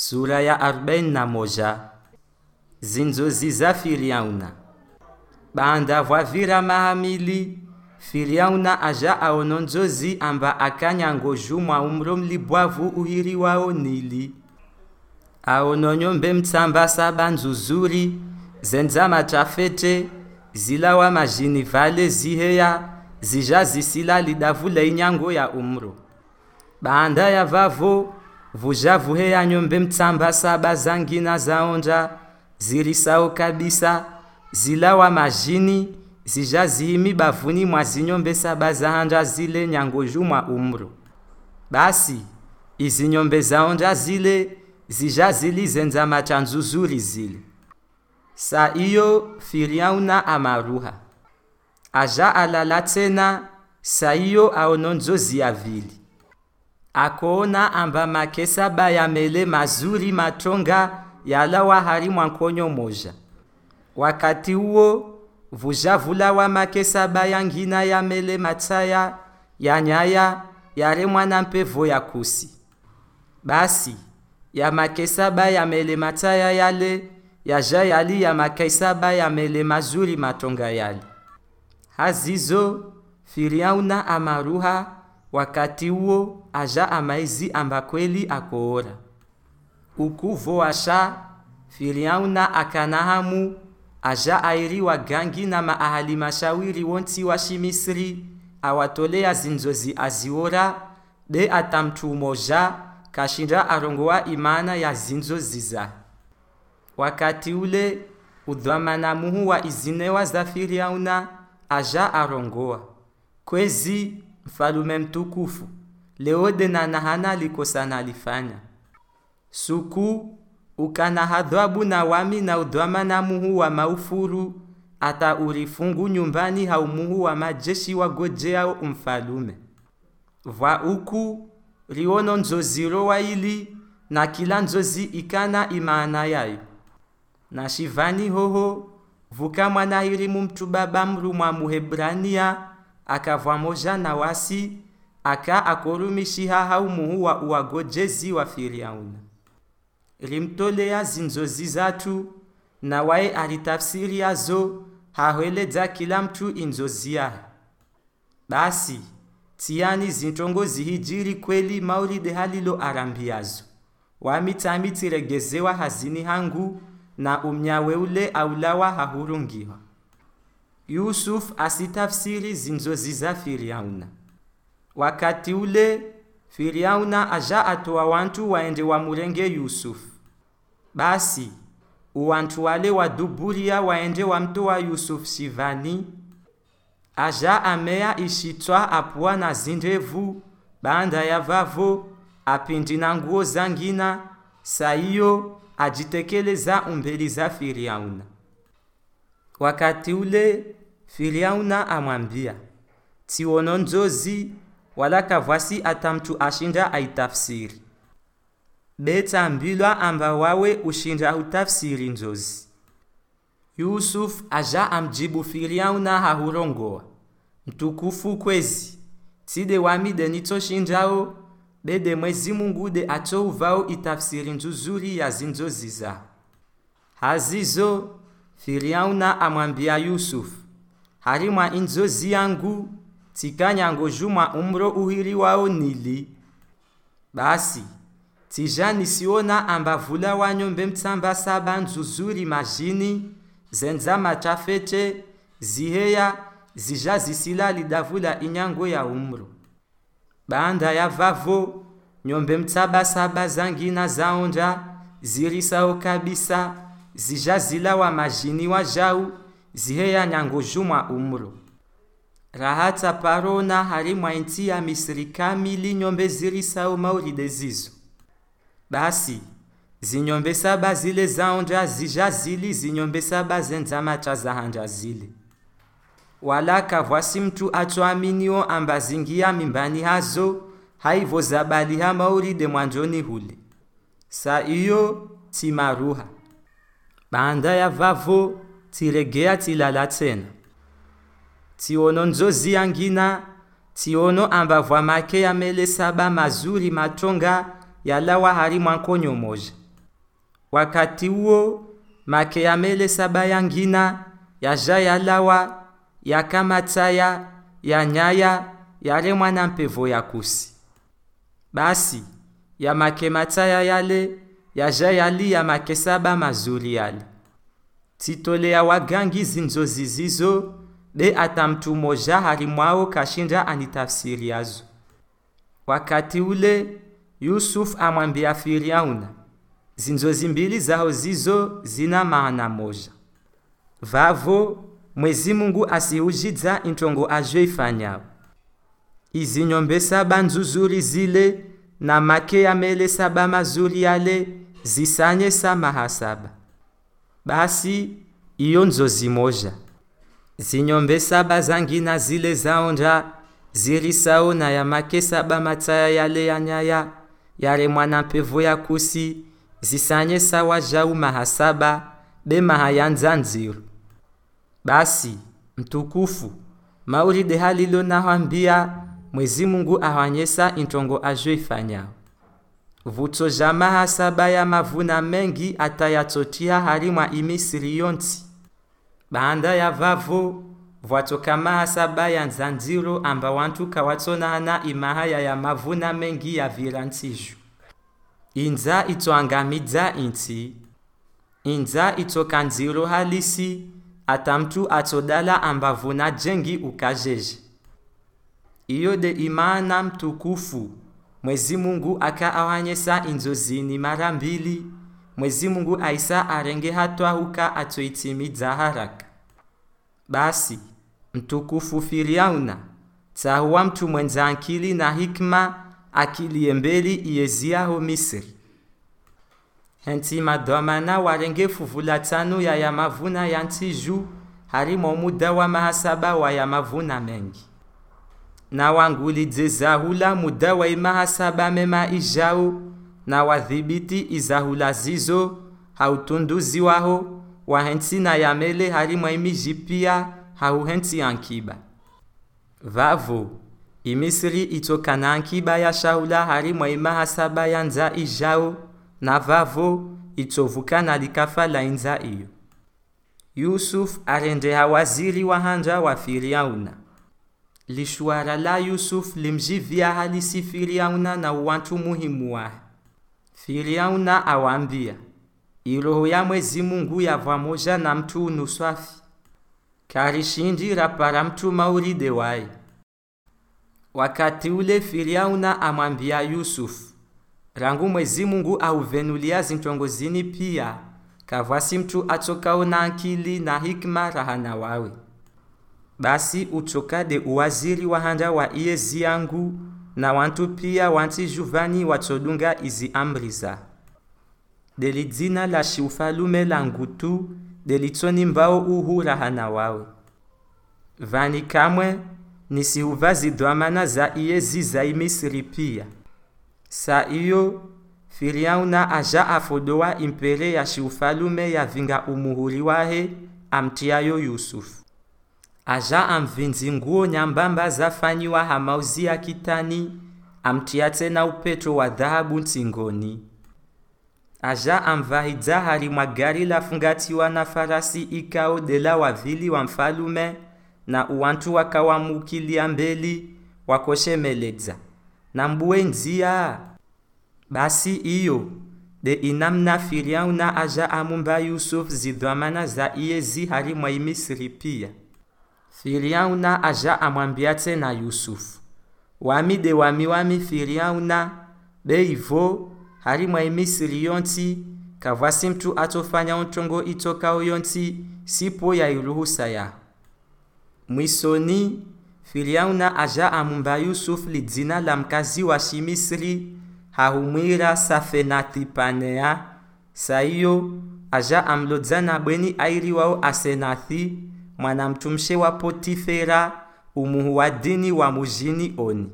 Sura ya arobaini na moja. Zinzozi za Firiauna. Banda vwavira mahamili. Firiauna aja aono nzozi amba akanyango mwa umro mlibwavu uhiri wao Nili aono nyombe mtsamba saba nzuzuri zenza machafete zilawa majini vale ziheya zija zisila lidavu leinyango ya umro. Banda ya vavo vuja vuheya nyombe mtsamba saba zangina zaonja zirisao kabisa. Zilawa majini. Zija zihimi bavuni mwa zinyombe saba zahanja zile nyangoju mwa umru. Basi izi nyombe zaonja zile zija zili zenza macha nzuzuri zile sa iyo firiauna amaruha. Aja alala tena sa iyo aononzo nzozi akoona amba makesaba ya yamele mazuri matonga yalawa hari mwankonyo moja. Wakati huo vuja makesaba ya ngina ya mele matsaya yanyaya yare mwana mpevo ya kusi. Basi ya makesaba ya yamele matsaya yale yaja yali ya makesaba ya mele mazuri matonga yale. Hazizo firiauna amaruha wakati uwo aja amaizi ambakweli akoora. Ukuvo asha firiauna akanahamu aja airi wagangi na maahali mashawiri wonti wa shimisri awatolea zinzozi aziora de atamtu moja kashinda arongoa imana ya zinzozi za wakati ule udhamana muhu wa izinewa za firiauna aja arongoa. Kwezi mfalume mtukufu. Leode na nahana likosana alifanya. Suku ukana hadhabu na wami na udhwama na muhu wa maufuru. Ata urifungu nyumbani haumuhu wa majeshi wa wagojeao umfalume. Vwa uku riono nzoziro wa ili na kila nzozi ikana imaana yayo. Na shivani hoho vuka mwanahirimu mtu baba mru mwa muhebrania akavwa moja na wasi aka akorumishiha haumuhu wa uwagojezi wa firiauna rimtolea zinzozi zatu na waye alitafsiri yazo hahweledza kila mtu inzozi yahe. Basi tiani zintongo zihijiri kweli maulide halilo arambiyazo wamitsamitiregezewa hazini hangu na umnyawe ule aulawa hahurungiwa yusuf asitafsiri zinzoziza firiauna. Wakati ule firiauna aja atoa wantu waende wamulenge yusufu basi uwantu wale waduburia waende wamtoa yusufu shivani. Aja amea ishitwa apua na zindevu banda ya vavo apindi na nguo zangina saiyo ajitekeleza umbeli za firiauna. Wakati ule firiauna amwambia tiwono nzozi wala kavwasi ata atamtu ashinda aitafsiri. Betambilwa amba wawe ushinda utafsiri nzozi yusuf aja amjibu firiauna hahurongoa mtukufu kwezi tide wamide nitoshinjao bede mwezi mungu de achouvao itafsiri nzuzuri ya zinzozi zao hazizo firiauna amwambia yusufu harimwa inzozi yangu tikanyango jumwa umro uhiri wao nili. Basi tija nisiona amba vula wanyombe mtsamba saba nzuzuri majini zenza machafeche ziheya zija zisila lidavula inyango ya umro. Banda ya vavo nyombe mtsaba saba zangina zaonja zirisao kabisa zija zilawa majini wa jau ziheya nyango jumwa umro rahata parona hari mwainti ya misiri kamili nyombe ziri sao mauri zizo basi zinyombe saba zile zaonja zija zili zinyombe saba zenza macha zahanja zile wala kavwasi mtu achoaminio amba zingia mimbani hazo haivo zabaliha mauride mwanjoni hule sa iyo timaruha banda ya vavo tiregea tilala tena tiono nzozi yangina tiono ambavwa make yamele saba mazuri matonga yalawa hari mwankonyo moja. Wakati uo make yamele saba yangina yaja yalawa yakamatsaya yanyaya yale mwana mpevo ya kusi. Basi ya make matsaya yale yaja yali ya make saba mazuri yale titolea wagangi zinzozi zizo be ata mtu moja harimwao kashinda anitafsiri yazo. Wakati ule yusufu amwambia firiauna zinzozi mbili zao zizo zina maana moja. Vavo mwezi mungu asiujidza intongo azho ifanyao. Izi nyombe saba nzuzuri zile na make ya mele saba mazuri yale zisanye samaha saba basi iyo nzozi moja. Zinyombe saba zangina zile zaonja zirisao na ya make saba mataya yale ya nyaya yale mwana mpevu ya kusi zisanye sawa jau maha saba be maha yanza nziru. Basi mtukufu mauride halilo nahwambia mwezi mungu ahwanyesa intongo ajo vutso ja maha saba ya mavuna mengi atayatsotia hali mwa imisiri yonti. Banda ya vavo vwatoka maha saba ya nzanziro amba wantu kawatsonana imahaya ya mavuna mengi ya vira ntiju. Inza itsoangamidza inti. Inza itsoka nziro halisi ata mtu atsodala amba vuna jengi ukajeje. Iyo de imana mtukufu mwezi mungu akaawanyesa inzozi ni mara mbili. Mwezi mungu aisa arenge hatwa huka atoitimiza haraka basi mtukufu firiauna tsahuwa mtu mwenza akili na hikma akiliye mbeli iyeziaho misiri henti madhamana warenge fuvula tano ya yamavuna ya ntiju harimo muda wa mahasaba wa yamavuna mengi na wangulidze muda wa imahasaba mema ijao na wadhibiti izahula zizo hautunduzi waho wahenti na yamele harimo imiji pia hauhenti ankiba. Vavo imisiri itokana ankiba ya shaula imaha saba ya nza ijao na vavo itovukana likafa la inza iyo. Yusuf arendeha waziri wa wafiriauna wa firiauna lishwara la yusufu limjivia halisi firiauna na wantu muhimu wahe firiauna awambia iroho ya mwezi mungu yavwa moja na mtu unuswafi karishindira para mtu maulide waye wakati ule firiauna amwambia yusufu rangu mwezi mungu auvenulia zintongozini pia kavwasi mtu atokao na akili na hikma rahana wawe basi utokade uwaziri wahanda wa iyezi yangu na wantu pia wanti juvani watsodunga izi amri za deli dzina la shiufalume la ngutu delitsoni mbao uhu rahana wawe. Vani kamwe nisihuva zidwamana za iyezi za imisiri pia. Sa iyo firiauna aja afodowa impere ya shiufalume yavinga umuhuri wahe amtiayo yusufu aja amvinzi nguo nyambamba zafanyiwa hamauzi ya kitani amtia tena upeto wa dhahabu ntingoni aja amvahidza hari mwa gari lafungatiwa na farasi ikao dela wavili wa mfalume na uwantu wakawamukilia mbeli wakoshemeledza na mbuwe nzia basi iyo de inamna firiauna aja amumba yusufu zidhamana za iyezi hari mwa imisiri pia firiauna aja amwambia tena yusufu wami de wami wami firiauna beivo hari mwa imisiri yonti kavwasi mtu atofanya ontongo itokao yonti sipo ya iruhusa yaho mwisoni firiauna aja amumba yusufu lidzina la mkazi wa Shimisri hahumwira Safenatipanea saiyo aja amlodza na bweni airi wao asenathi mwanamtumshe wa potifera umuhu wa dini wa mujini oni.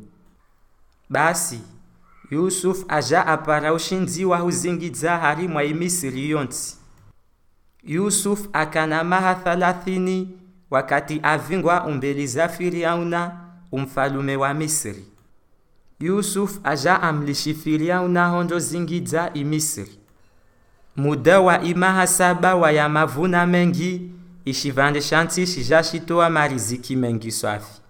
Basi yusufu aja apara ushinzi wa huzingidza hari mwa imisiri yonti yusufu akana maha thalathini wakati avingwa umbeli za firiauna umfalume wa Misri. yusufu aja amlishi firiauna hondo zingidza imisiri muda wa imaha saba wa ya mavuna mengi ishivande shanti shijashitoa mariziki mengi swafi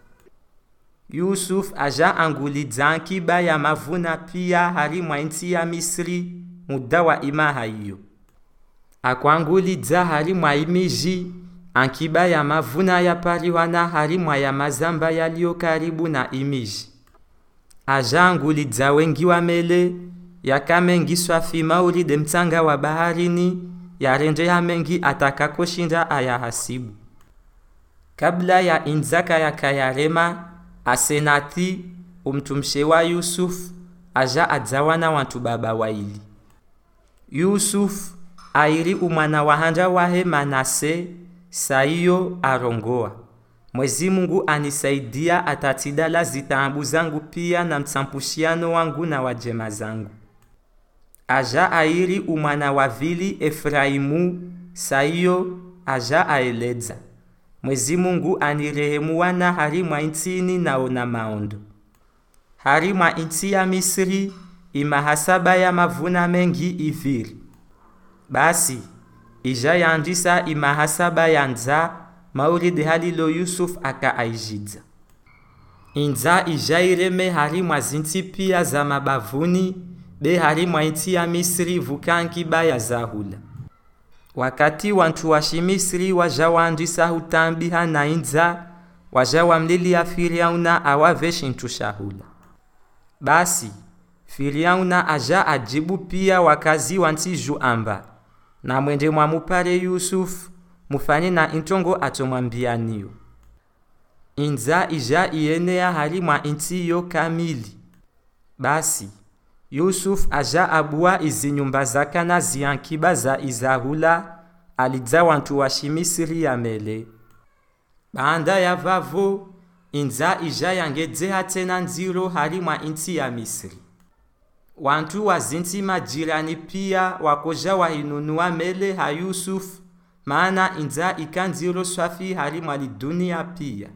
yusuf aja angulidza ankiba ya mavuna pia hari mwa nchi ya misri muda wa imaha iyo. Akwangulidza hari mwa imiji ankiba ya mavuna ya pariwana hari mwa ya mazamba yaliyo karibu na imiji. Aja angulidza wengi wa mele yakamengiswa swafi mauli mtsanga wa baharini yarendeha mengi atakakoshinda ayahasibu kabla ya inzaka ya kayarema asenati umtumshe wa yusufu aja adzawana wantu baba waili yusufu airi umwana wahanja wahe manase saiyo arongoa. Mwezi mungu anisaidia atatidala zitambu zangu pia na msampushiano wangu na wajema zangu aja airi umwana wa vili efraimu saiyo aja aeledza. Mwezi mungu anirehemu wana hari mwa intini naona maondo. Hari mwa inti ya misri imahasaba ya mavuna mengi iviri. Basi ija yandisa imahasaba ya nza mauridi halilo yusuf aka aijidza. Inza ija ireme hari mwa zinti pia za mabavuni be inti ya misri vukankiba ya zahula wakati wantu wa shimisri waja wandisa hutambiha na inza waja wamlilia firiauna awave shintu shahula basi firiauna aja ajibu pia wakazi wa ntiju amba. Na mwende mwamupare yusufu mufanye na intongo atomwambianiyo inza ija iyenea hali mwa inti yo kamili. Basi yusufu aja abua izi nyumba zaka na ziankiba za izahula alidza wantu wa shimisiri ya mele. Banda ya vavo inza ija yangedzeha tena nziro hali mwa inti ya misiri wantu wa zinti majirani pia wakoja wahinunua mele ha yusufu maana inza ikanziro swafi hali mwa lidunia pia